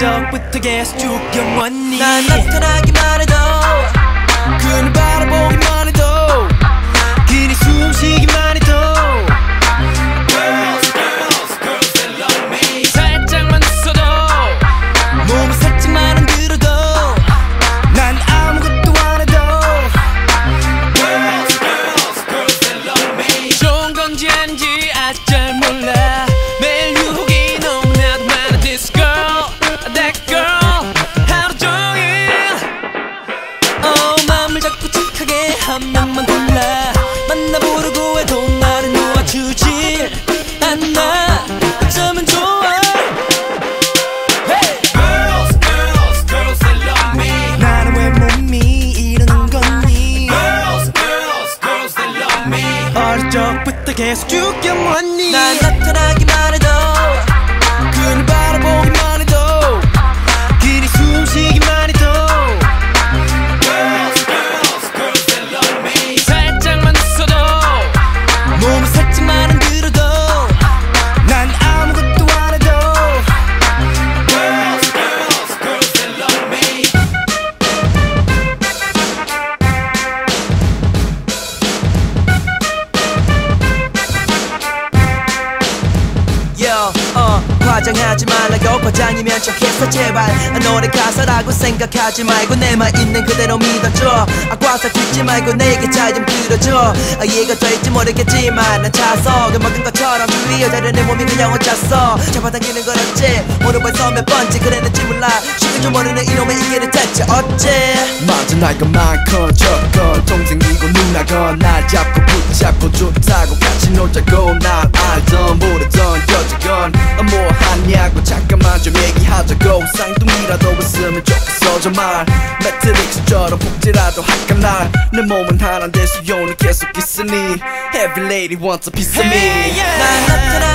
적부터 계속 쭉 영원히 난 나타나기만 해도 그늘 계속 쭉 영원히 난 나타나기 Jackson. 하지 말라고 과장이면 좋겠어 제발. 아, 노래 가사라고 생각하지 말고 내 말 있는 그대로 믿어줘. 아과사 듣지 말고 내게 잘 좀 들어줘. 아, 이해가 될지 모르겠지만 난 차석을 먹은 것처럼 주위 여자를 내 몸이 그냥 혼자서 잡아당기는 건 어째? 오늘 벌써 몇 번째 그랬는지 몰라. 쉬는 줄 모르는 이놈의 이해를 대체 어째? 맞아 나이가 많건 적건 동생이고 누나건 날 잡고 붙잡고 좋다고 같이 놀자고 날 알던 모르던 여자건 어, 뭐 하냐 고 잠깐만 좀 얘기하자고. 쌍둥이라도 있으면 좋겠어 정말. 매트릭스처럼 복지라도 할까 날내 몸은 하나인데 수요는 계속 있으니. Every lady wants a piece of me. Hey, yeah. 난 바라